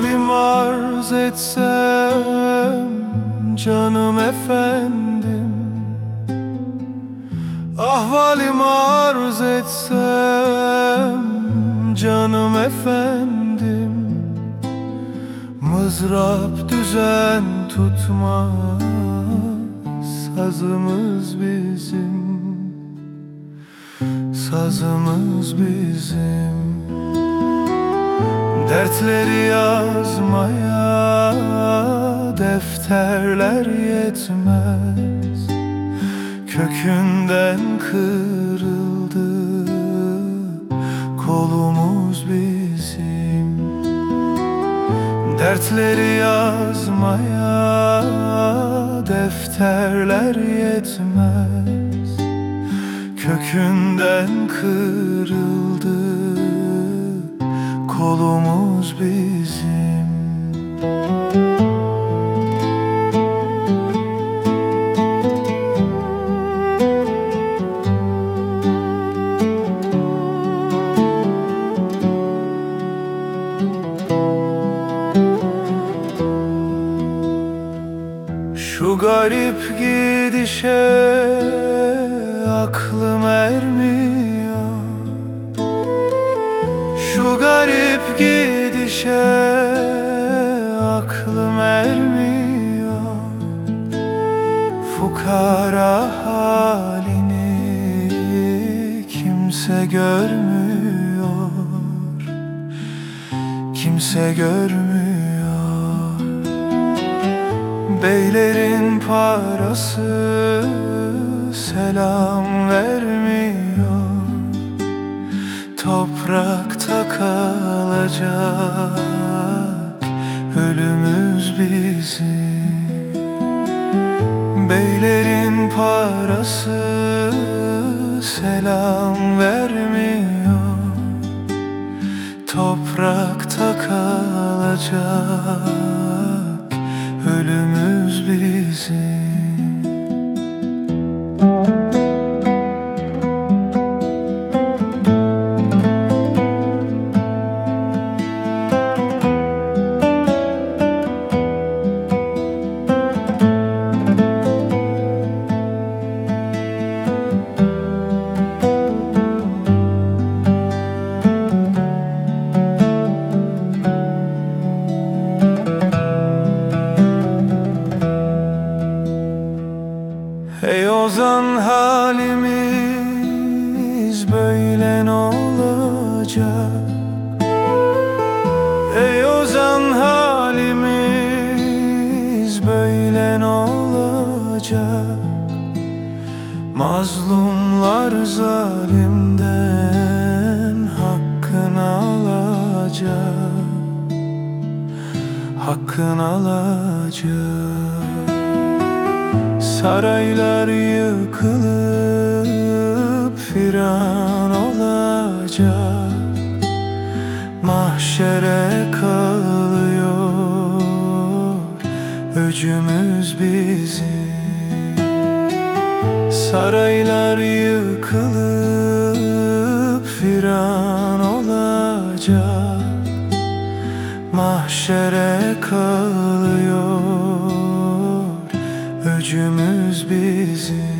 Ahvalim arz etsem canım efendim. Ahvalim arz etsem canım efendim. Mızrap düzen tutmaz sazımız bizim. Sazımız bizim Dertleri yazmaya defterler yetmez. Kökünden kırıldı kolumuz bizim. Dertleri yazmaya defterler yetmez. Kökünden kırıldı kolumuz bizim. Şu garip gidişe gidişe aklım ermiyor. Fukara halini kimse görmüyor. Kimse görmüyor. Beylerin parası selam vermiyor. Toprakta kalacak ölümüz bizim. Beylerin parası selam vermiyor. Toprakta kalacak ölümüz bizim Ey ozan halimiz böyle ne olacak? Ey ozan halimiz böyle ne olacak? Mazlumlar zalimden hakkını alacak Hakkını alacak Saraylar yıkılıp firan olacak. Mahşere kalıyor öcümüz bizim. Saraylar yıkılıp firan olacak. Mahşere kalıyor gücümüz bizim.